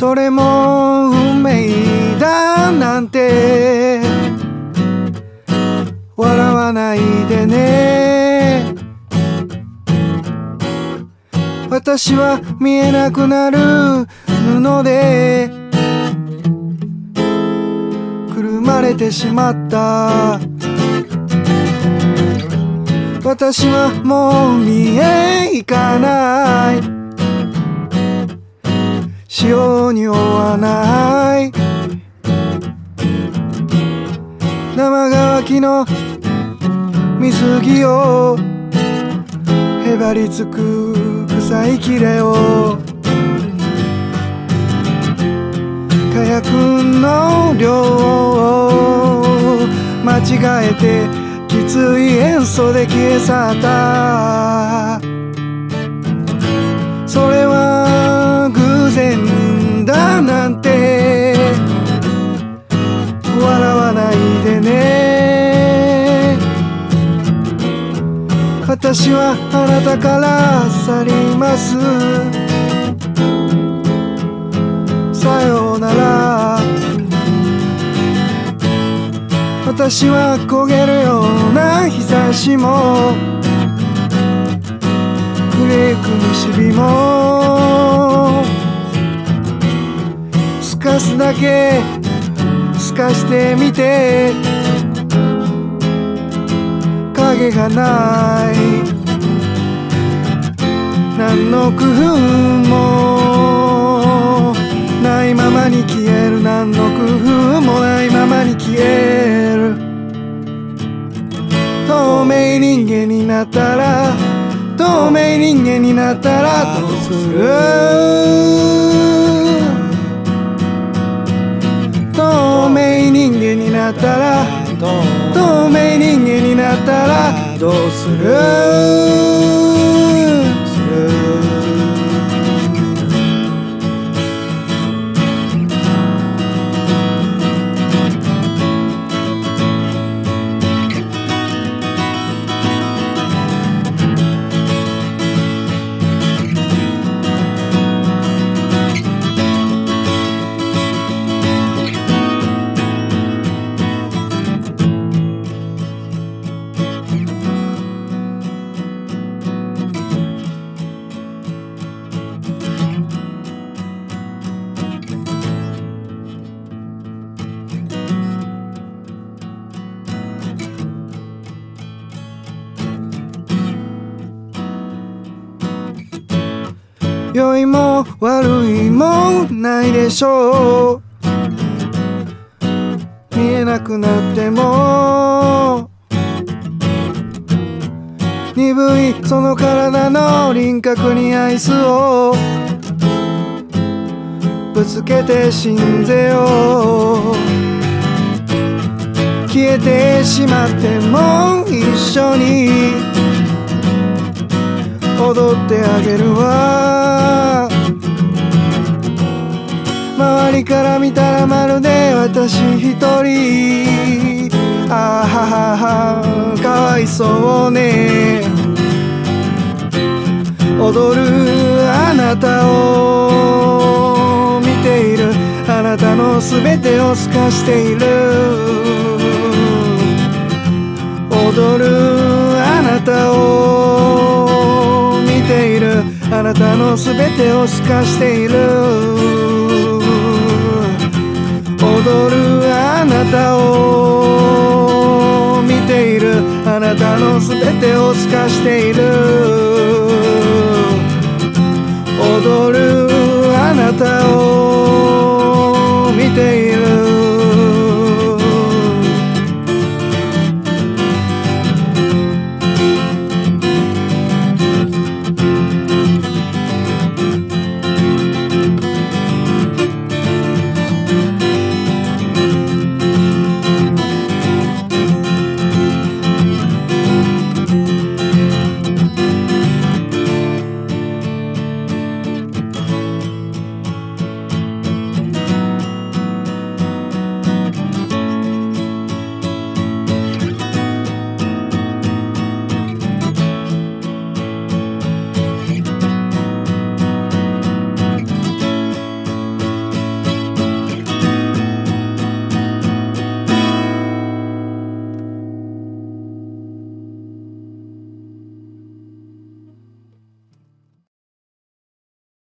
どれも運命だなんて。笑わないでね。私は見えなくなる布で。くるまれてしまった。私はもう見えいかない。潮に追わない。生乾きの水着をへばりつく臭いきれを。火薬の量を間違えてきつい塩素で消え去った。私はあなたから去ります。さようなら。私は焦げるような日差しもクレーク西日もすかすだけすかしてみて影がない。何の工夫もないままに消える何の工夫もないままに消える。透明人間になったら透明人間になったらどうする？透明人間になったら透明人間になったらどうする？良いも悪いもないでしょう。見えなくなっても鈍いその体の輪郭にアイスをぶつけて死んぜよ。消えてしまっても一緒に踊ってあげるわ。周りから見たらまるで私一人。あはははかわいそうね。踊るあなたを見ている。あなたの全てを透かしている。なたの全てを透かしている。踊るあなたを見ている。あなたの全てを透かしている。